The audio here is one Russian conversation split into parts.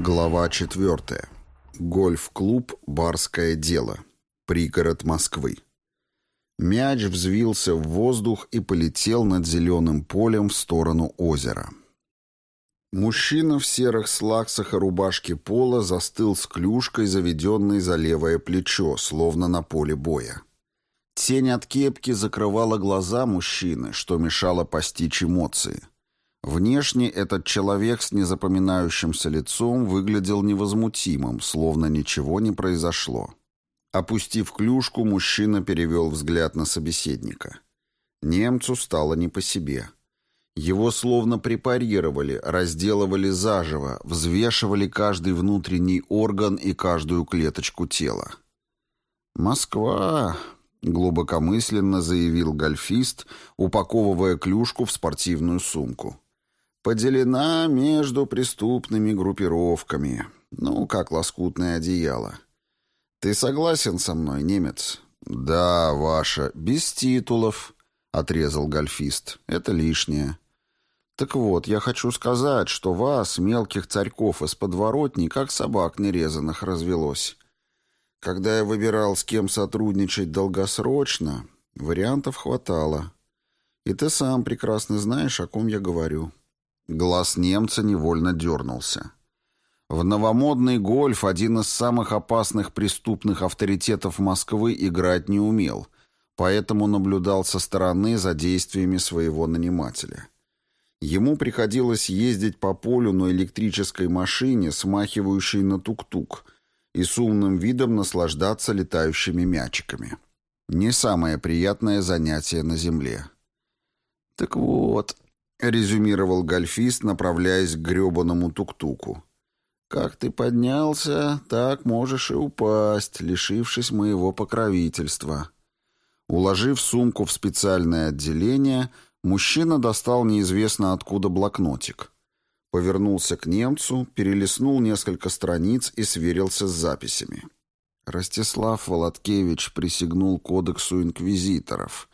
Глава 4. Гольф-клуб «Барское дело». Пригород Москвы. Мяч взвился в воздух и полетел над зеленым полем в сторону озера. Мужчина в серых слаксах и рубашке пола застыл с клюшкой, заведенной за левое плечо, словно на поле боя. Тень от кепки закрывала глаза мужчины, что мешало постичь эмоции. Внешне этот человек с незапоминающимся лицом выглядел невозмутимым, словно ничего не произошло. Опустив клюшку, мужчина перевел взгляд на собеседника. Немцу стало не по себе. Его словно препарировали, разделывали заживо, взвешивали каждый внутренний орган и каждую клеточку тела. «Москва», — глубокомысленно заявил гольфист, упаковывая клюшку в спортивную сумку. «Поделена между преступными группировками, ну, как лоскутное одеяло. Ты согласен со мной, немец?» «Да, ваша, без титулов», — отрезал гольфист. «Это лишнее». Так вот, я хочу сказать, что вас, мелких царьков из подворотни, как собак нерезанных, развелось. Когда я выбирал, с кем сотрудничать долгосрочно, вариантов хватало. И ты сам прекрасно знаешь, о ком я говорю. Глаз немца невольно дернулся. В новомодный гольф один из самых опасных преступных авторитетов Москвы играть не умел, поэтому наблюдал со стороны за действиями своего нанимателя. Ему приходилось ездить по полю на электрической машине, смахивающей на тук-тук, и с умным видом наслаждаться летающими мячиками. Не самое приятное занятие на земле. «Так вот», — резюмировал гольфист, направляясь к гребаному тук-туку, «как ты поднялся, так можешь и упасть, лишившись моего покровительства». Уложив сумку в специальное отделение — Мужчина достал неизвестно откуда блокнотик. Повернулся к немцу, перелистнул несколько страниц и сверился с записями. Ростислав Володкевич присягнул кодексу инквизиторов,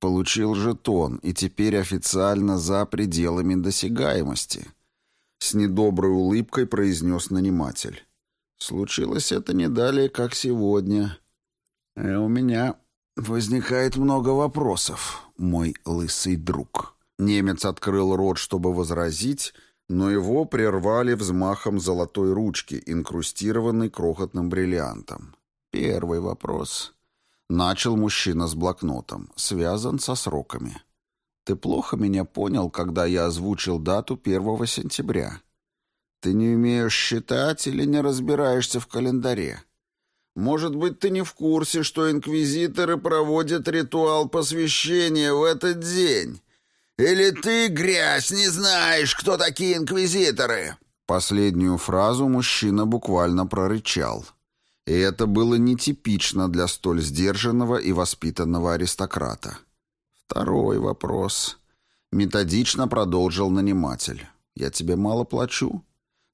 получил жетон и теперь официально за пределами досягаемости. С недоброй улыбкой произнес наниматель. Случилось это не далее, как сегодня. И э, у меня возникает много вопросов мой лысый друг». Немец открыл рот, чтобы возразить, но его прервали взмахом золотой ручки, инкрустированной крохотным бриллиантом. Первый вопрос. Начал мужчина с блокнотом, связан со сроками. Ты плохо меня понял, когда я озвучил дату 1 сентября. Ты не умеешь считать или не разбираешься в календаре? Может быть, ты не в курсе, что инквизиторы проводят ритуал посвящения в этот день? Или ты, грязь, не знаешь, кто такие инквизиторы?» Последнюю фразу мужчина буквально прорычал. И это было нетипично для столь сдержанного и воспитанного аристократа. Второй вопрос. Методично продолжил наниматель. «Я тебе мало плачу.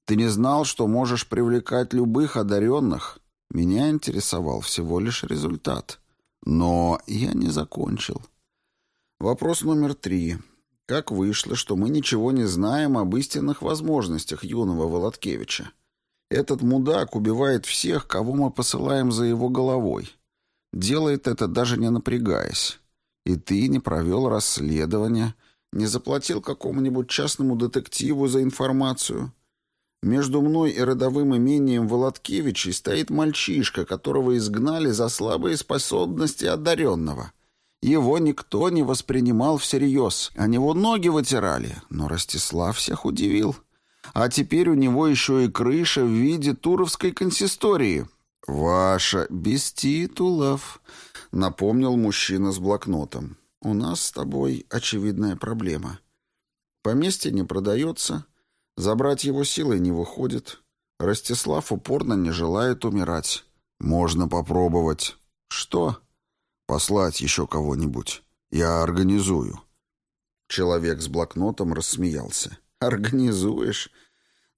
Ты не знал, что можешь привлекать любых одаренных?» Меня интересовал всего лишь результат. Но я не закончил. Вопрос номер три. Как вышло, что мы ничего не знаем об истинных возможностях юного Володкевича? Этот мудак убивает всех, кого мы посылаем за его головой. Делает это даже не напрягаясь. И ты не провел расследование, не заплатил какому-нибудь частному детективу за информацию. Между мной и родовым имением Володкевичей стоит мальчишка, которого изгнали за слабые способности одаренного. Его никто не воспринимал всерьез, а него ноги вытирали, но Ростислав всех удивил. А теперь у него еще и крыша в виде туровской консистории. «Ваша, без титулов», — напомнил мужчина с блокнотом. «У нас с тобой очевидная проблема. Поместье не продается». Забрать его силой не выходит. Ростислав упорно не желает умирать. Можно попробовать. Что? Послать еще кого-нибудь. Я организую. Человек с блокнотом рассмеялся. Организуешь?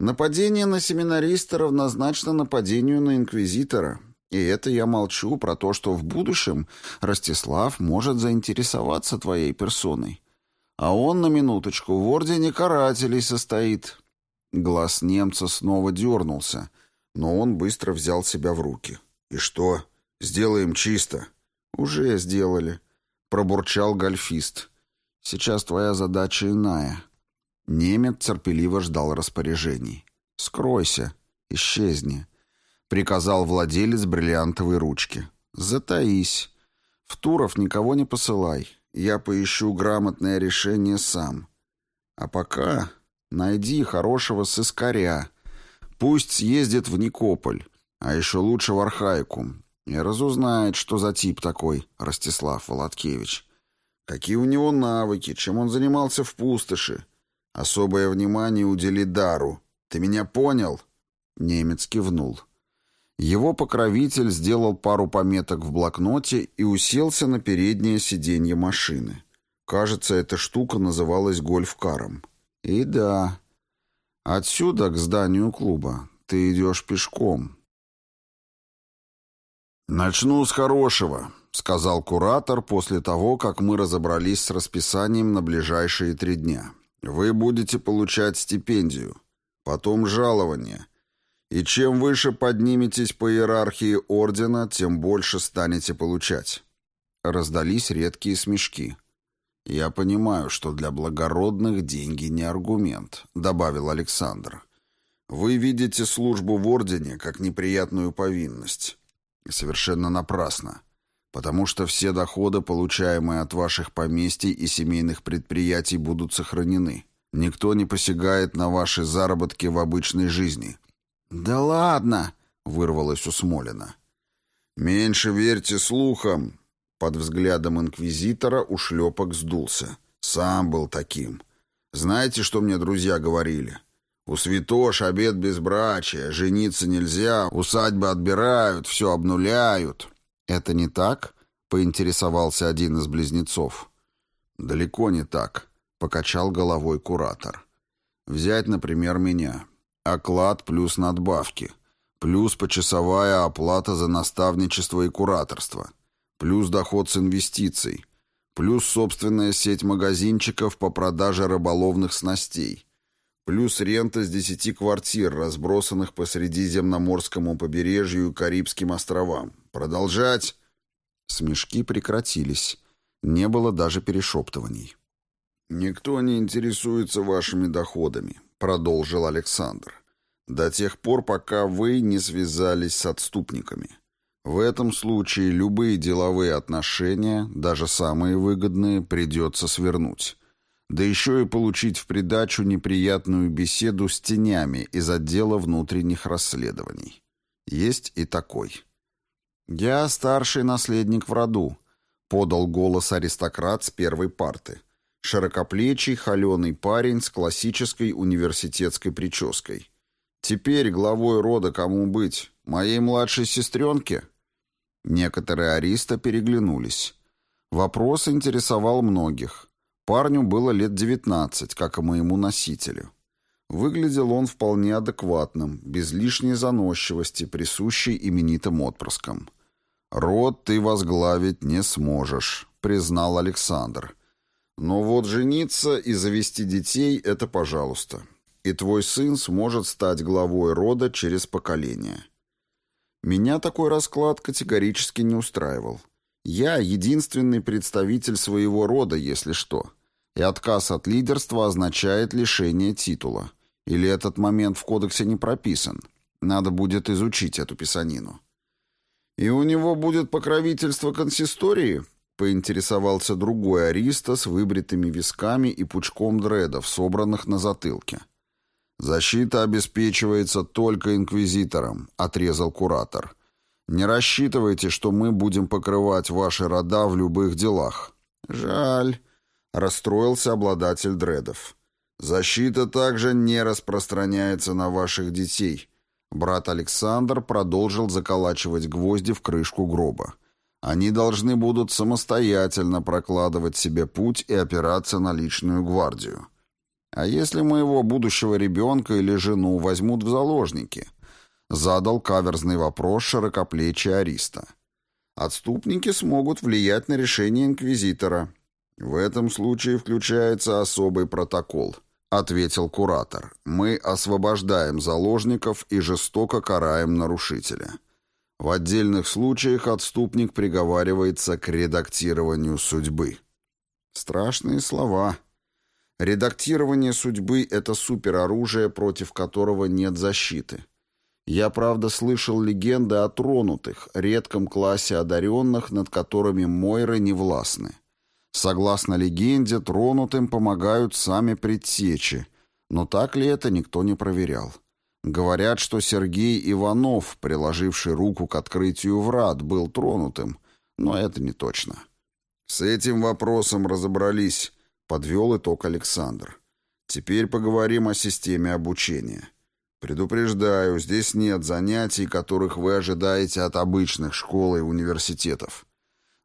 Нападение на семинариста равнозначно нападению на инквизитора. И это я молчу про то, что в будущем Ростислав может заинтересоваться твоей персоной. А он, на минуточку, в ордене карателей состоит. Глаз немца снова дернулся, но он быстро взял себя в руки. «И что? Сделаем чисто?» «Уже сделали», — пробурчал гольфист. «Сейчас твоя задача иная». Немец терпеливо ждал распоряжений. «Скройся, исчезни», — приказал владелец бриллиантовой ручки. «Затаись. В Туров никого не посылай. Я поищу грамотное решение сам. А пока найди хорошего сыскаря. Пусть съездит в Никополь, а еще лучше в Архаику, и разузнает, что за тип такой Ростислав Володкевич. Какие у него навыки, чем он занимался в пустоши. Особое внимание удели дару. Ты меня понял?» Немец кивнул. Его покровитель сделал пару пометок в блокноте и уселся на переднее сиденье машины. Кажется, эта штука называлась гольф-каром. И да, отсюда к зданию клуба ты идешь пешком. «Начну с хорошего», — сказал куратор после того, как мы разобрались с расписанием на ближайшие три дня. «Вы будете получать стипендию, потом жалование» И чем выше подниметесь по иерархии ордена, тем больше станете получать. Раздались редкие смешки. «Я понимаю, что для благородных деньги не аргумент», — добавил Александр. «Вы видите службу в ордене как неприятную повинность. Совершенно напрасно, потому что все доходы, получаемые от ваших поместий и семейных предприятий, будут сохранены. Никто не посягает на ваши заработки в обычной жизни». «Да ладно!» — вырвалось у Смолина. «Меньше верьте слухам!» Под взглядом инквизитора ушлепок сдулся. «Сам был таким. Знаете, что мне друзья говорили? У святош обед безбрачия, жениться нельзя, усадьбы отбирают, все обнуляют». «Это не так?» — поинтересовался один из близнецов. «Далеко не так», — покачал головой куратор. «Взять, например, меня. Оклад плюс надбавки. Плюс почасовая оплата за наставничество и кураторство. Плюс доход с инвестиций. Плюс собственная сеть магазинчиков по продаже рыболовных снастей. Плюс рента с десяти квартир, разбросанных по Средиземноморскому побережью и Карибским островам. Продолжать? Смешки прекратились. Не было даже перешептываний. «Никто не интересуется вашими доходами продолжил Александр, до тех пор, пока вы не связались с отступниками. В этом случае любые деловые отношения, даже самые выгодные, придется свернуть. Да еще и получить в придачу неприятную беседу с тенями из отдела внутренних расследований. Есть и такой. «Я старший наследник в роду», — подал голос аристократ с первой парты. Широкоплечий, холеный парень с классической университетской прической. Теперь главой рода кому быть? Моей младшей сестренке? Некоторые ариста переглянулись. Вопрос интересовал многих. Парню было лет девятнадцать, как и моему носителю. Выглядел он вполне адекватным, без лишней заносчивости, присущей именитым отпрыскам. «Род ты возглавить не сможешь», — признал Александр. Но вот жениться и завести детей — это пожалуйста. И твой сын сможет стать главой рода через поколение. Меня такой расклад категорически не устраивал. Я единственный представитель своего рода, если что. И отказ от лидерства означает лишение титула. Или этот момент в кодексе не прописан. Надо будет изучить эту писанину. И у него будет покровительство консистории — Поинтересовался другой ариста с выбритыми висками и пучком дредов, собранных на затылке. «Защита обеспечивается только инквизитором», — отрезал куратор. «Не рассчитывайте, что мы будем покрывать ваши рода в любых делах». «Жаль», — расстроился обладатель дредов. «Защита также не распространяется на ваших детей». Брат Александр продолжил заколачивать гвозди в крышку гроба. Они должны будут самостоятельно прокладывать себе путь и опираться на личную гвардию. А если моего будущего ребенка или жену возьмут в заложники? Задал каверзный вопрос широкоплечий Ариста. Отступники смогут влиять на решение инквизитора. В этом случае включается особый протокол, ответил куратор. «Мы освобождаем заложников и жестоко караем нарушителя. В отдельных случаях отступник приговаривается к редактированию судьбы». Страшные слова. Редактирование судьбы — это супероружие, против которого нет защиты. Я, правда, слышал легенды о тронутых, редком классе одаренных, над которыми Мойры не властны. Согласно легенде, тронутым помогают сами предсечи, но так ли это, никто не проверял. Говорят, что Сергей Иванов, приложивший руку к открытию врат, был тронутым, но это не точно. «С этим вопросом разобрались», — подвел итог Александр. «Теперь поговорим о системе обучения. Предупреждаю, здесь нет занятий, которых вы ожидаете от обычных школ и университетов.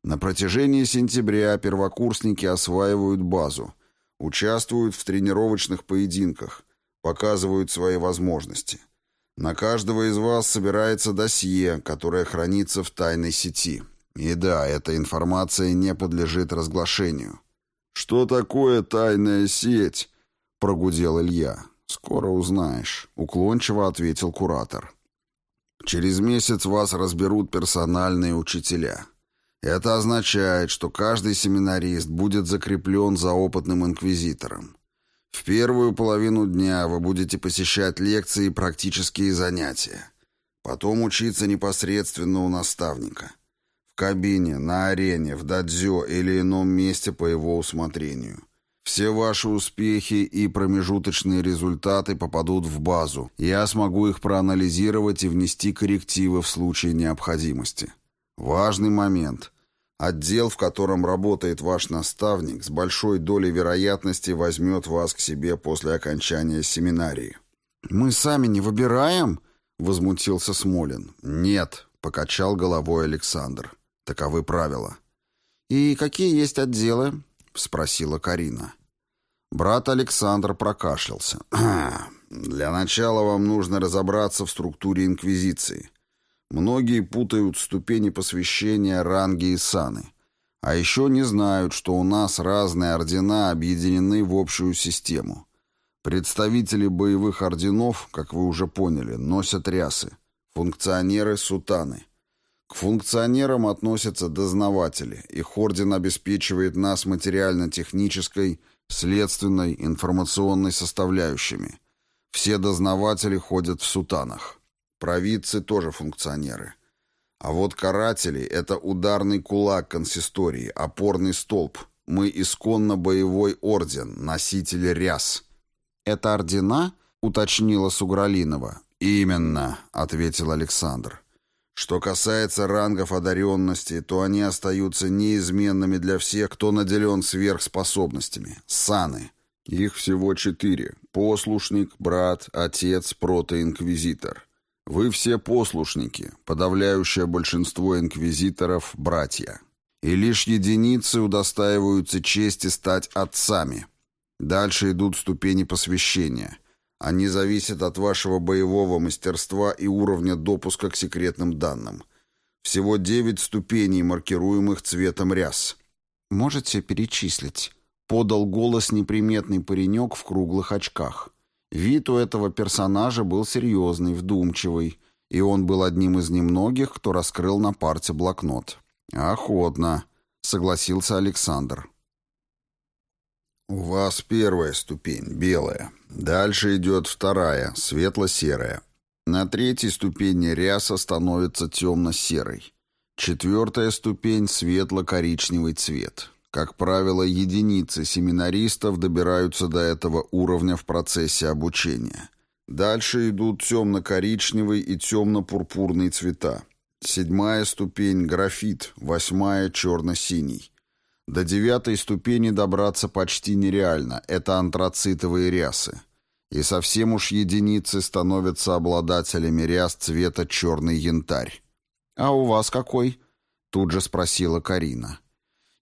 На протяжении сентября первокурсники осваивают базу, участвуют в тренировочных поединках, показывают свои возможности. На каждого из вас собирается досье, которое хранится в тайной сети. И да, эта информация не подлежит разглашению. «Что такое тайная сеть?» — прогудел Илья. «Скоро узнаешь», — уклончиво ответил куратор. «Через месяц вас разберут персональные учителя. Это означает, что каждый семинарист будет закреплен за опытным инквизитором. В первую половину дня вы будете посещать лекции и практические занятия. Потом учиться непосредственно у наставника. В кабине, на арене, в дадзё или ином месте по его усмотрению. Все ваши успехи и промежуточные результаты попадут в базу. Я смогу их проанализировать и внести коррективы в случае необходимости. Важный момент. Отдел, в котором работает ваш наставник, с большой долей вероятности возьмет вас к себе после окончания семинарии. «Мы сами не выбираем?» — возмутился Смолин. «Нет», — покачал головой Александр. «Таковы правила». «И какие есть отделы?» — спросила Карина. Брат Александр прокашлялся. «Для начала вам нужно разобраться в структуре Инквизиции. Многие путают ступени посвящения, ранги и саны. А еще не знают, что у нас разные ордена объединены в общую систему. Представители боевых орденов, как вы уже поняли, носят рясы. Функционеры — сутаны. К функционерам относятся дознаватели. Их орден обеспечивает нас материально-технической, следственной, информационной составляющими. Все дознаватели ходят в сутанах. Провидцы тоже функционеры. А вот каратели — это ударный кулак консистории, опорный столб. Мы исконно боевой орден, носитель ряс. «Это ордена?» — уточнила Сугралинова. «Именно», — ответил Александр. «Что касается рангов одаренности, то они остаются неизменными для всех, кто наделен сверхспособностями. Саны. Их всего четыре. Послушник, брат, отец, протоинквизитор. Вы все послушники, подавляющее большинство инквизиторов – братья. И лишь единицы удостаиваются чести стать отцами. Дальше идут ступени посвящения. Они зависят от вашего боевого мастерства и уровня допуска к секретным данным. Всего девять ступеней, маркируемых цветом ряс. «Можете перечислить?» – подал голос неприметный паренек в круглых очках – Вид у этого персонажа был серьезный, вдумчивый, и он был одним из немногих, кто раскрыл на парте блокнот. «Охотно», — согласился Александр. «У вас первая ступень, белая. Дальше идет вторая, светло-серая. На третьей ступени ряса становится темно-серой. Четвертая ступень — светло-коричневый цвет. Как правило, единицы семинаристов добираются до этого уровня в процессе обучения. Дальше идут темно-коричневый и темно-пурпурный цвета. Седьмая ступень – графит, восьмая – черно-синий. До девятой ступени добраться почти нереально, это антрацитовые рясы. И совсем уж единицы становятся обладателями ряс цвета черный янтарь. «А у вас какой?» – тут же спросила Карина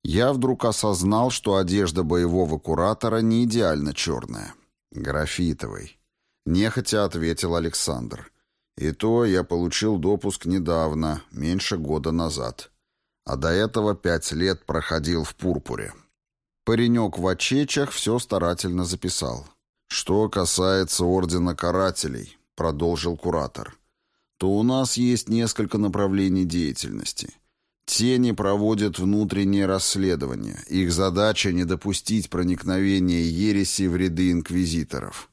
я вдруг осознал, что одежда боевого куратора не идеально черная. Графитовый. Нехотя ответил Александр. И то я получил допуск недавно, меньше года назад. А до этого пять лет проходил в пурпуре. Паренек в очечах все старательно записал. «Что касается Ордена Карателей», — продолжил куратор, «то у нас есть несколько направлений деятельности. Тени проводят внутреннее расследование. Их задача — не допустить проникновения ереси в ряды инквизиторов.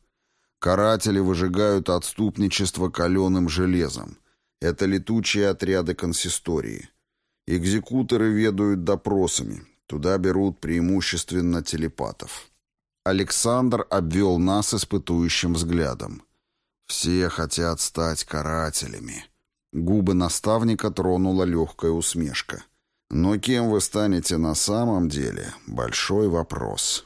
Каратели выжигают отступничество каленым железом. Это летучие отряды консистории. Экзекуторы ведают допросами. Туда берут преимущественно телепатов. Александр обвел нас испытующим взглядом. «Все хотят стать карателями». Губы наставника тронула легкая усмешка. «Но кем вы станете на самом деле? Большой вопрос».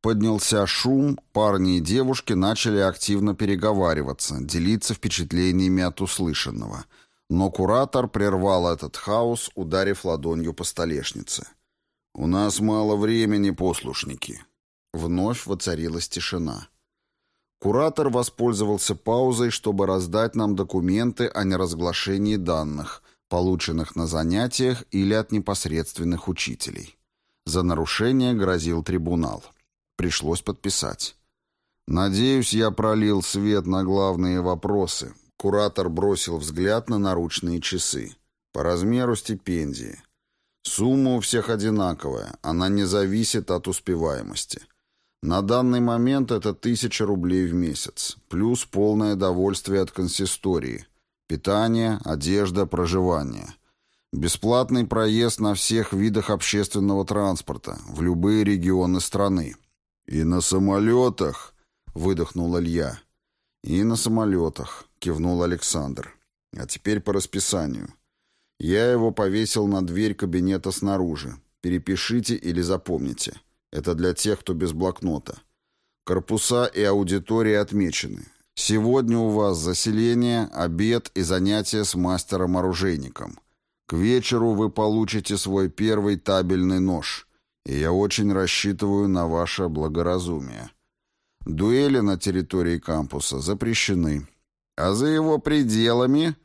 Поднялся шум, парни и девушки начали активно переговариваться, делиться впечатлениями от услышанного. Но куратор прервал этот хаос, ударив ладонью по столешнице. «У нас мало времени, послушники. Вновь воцарилась тишина. Куратор воспользовался паузой, чтобы раздать нам документы о неразглашении данных, полученных на занятиях или от непосредственных учителей. За нарушение грозил трибунал. Пришлось подписать. «Надеюсь, я пролил свет на главные вопросы». Куратор бросил взгляд на наручные часы. «По размеру стипендии. Сумма у всех одинаковая, она не зависит от успеваемости». На данный момент это тысяча рублей в месяц, плюс полное довольствие от консистории, питание, одежда, проживание. Бесплатный проезд на всех видах общественного транспорта, в любые регионы страны. «И на самолетах», — выдохнул Илья. «И на самолетах», — кивнул Александр. «А теперь по расписанию. Я его повесил на дверь кабинета снаружи. Перепишите или запомните». Это для тех, кто без блокнота. Корпуса и аудитории отмечены. Сегодня у вас заселение, обед и занятия с мастером-оружейником. К вечеру вы получите свой первый табельный нож, и я очень рассчитываю на ваше благоразумие. Дуэли на территории кампуса запрещены. А за его пределами...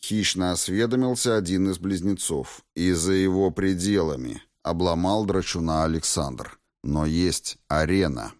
Хищно осведомился один из близнецов. И за его пределами обломал драчуна Александр. Но есть арена.